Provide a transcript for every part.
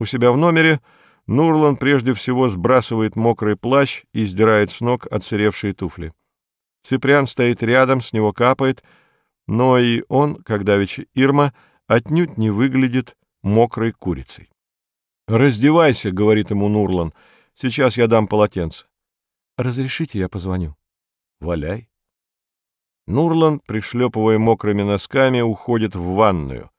У себя в номере Нурлан прежде всего сбрасывает мокрый плащ и сдирает с ног отсыревшие туфли. Циприан стоит рядом, с него капает, но и он, как давеча Ирма, отнюдь не выглядит мокрой курицей. «Раздевайся», — говорит ему Нурлан, — «сейчас я дам полотенце». «Разрешите, я позвоню». «Валяй». Нурлан, пришлепывая мокрыми носками, уходит в ванную.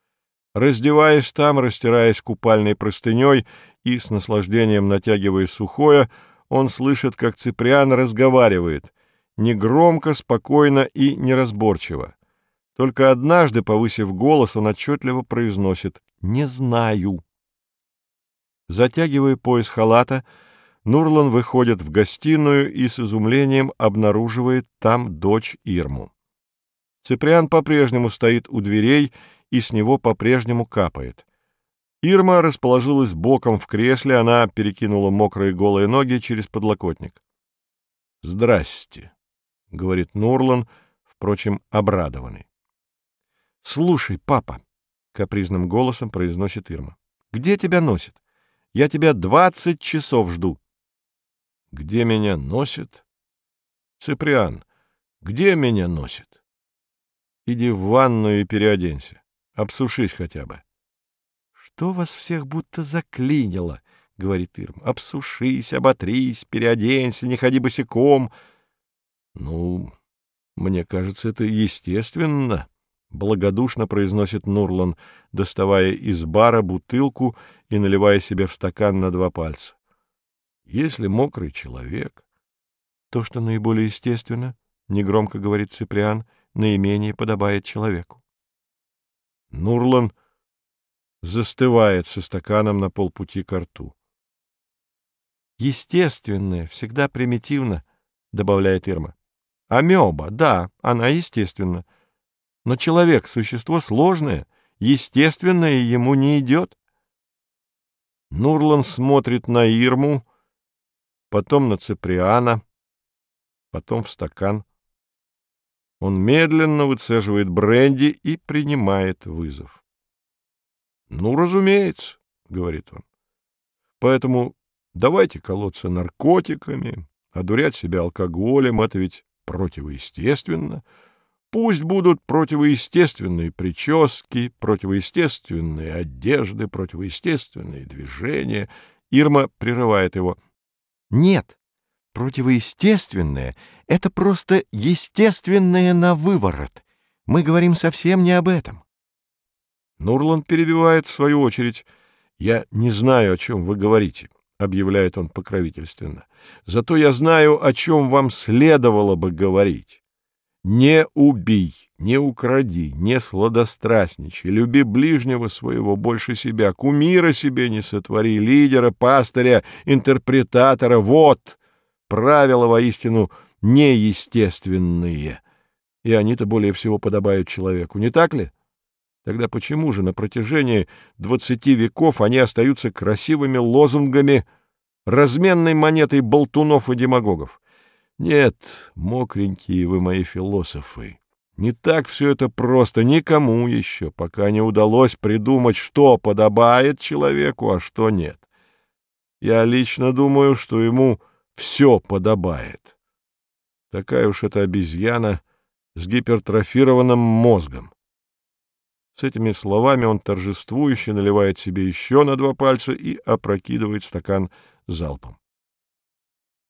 Раздеваясь там, растираясь купальной простыней и с наслаждением натягивая сухое, он слышит, как Циприан разговаривает, негромко, спокойно и неразборчиво. Только однажды, повысив голос, он отчетливо произносит «Не знаю». Затягивая пояс халата, Нурлан выходит в гостиную и с изумлением обнаруживает там дочь Ирму. Циприан по-прежнему стоит у дверей, и с него по-прежнему капает. Ирма расположилась боком в кресле, она перекинула мокрые голые ноги через подлокотник. «Здрасте», — говорит Нурлан, впрочем, обрадованный. «Слушай, папа», — капризным голосом произносит Ирма, — «где тебя носит? Я тебя двадцать часов жду». «Где меня носит?» «Циприан, где меня носит?» Иди в ванную и переоденься. Обсушись хотя бы. — Что вас всех будто заклинило? — говорит Ирм. — Обсушись, оботрись, переоденься, не ходи босиком. — Ну, мне кажется, это естественно, — благодушно произносит Нурлан, доставая из бара бутылку и наливая себе в стакан на два пальца. — Если мокрый человек... — То, что наиболее естественно, — негромко говорит Циприан, — наименее подобает человеку. Нурлан застывает со стаканом на полпути к рту. «Естественное, всегда примитивно», — добавляет Ирма. «Амеба, да, она естественна. Но человек — существо сложное, естественное ему не идет». Нурлан смотрит на Ирму, потом на Циприана, потом в стакан. Он медленно выцеживает бренди и принимает вызов. — Ну, разумеется, — говорит он. — Поэтому давайте колоться наркотиками, одурять себя алкоголем, это ведь противоестественно. Пусть будут противоестественные прически, противоестественные одежды, противоестественные движения. Ирма прерывает его. — Нет, Противоестественное — это просто естественное на выворот. Мы говорим совсем не об этом. Нурланд перебивает в свою очередь. «Я не знаю, о чем вы говорите», — объявляет он покровительственно. «Зато я знаю, о чем вам следовало бы говорить. Не убий, не укради, не сладострастничай, люби ближнего своего больше себя, кумира себе не сотвори, лидера, пастыря, интерпретатора. Вот!» правила воистину неестественные, и они-то более всего подобают человеку, не так ли? Тогда почему же на протяжении двадцати веков они остаются красивыми лозунгами, разменной монетой болтунов и демагогов? Нет, мокренькие вы мои философы, не так все это просто никому еще, пока не удалось придумать, что подобает человеку, а что нет. Я лично думаю, что ему все подобает. Такая уж эта обезьяна с гипертрофированным мозгом. С этими словами он торжествующе наливает себе еще на два пальца и опрокидывает стакан залпом.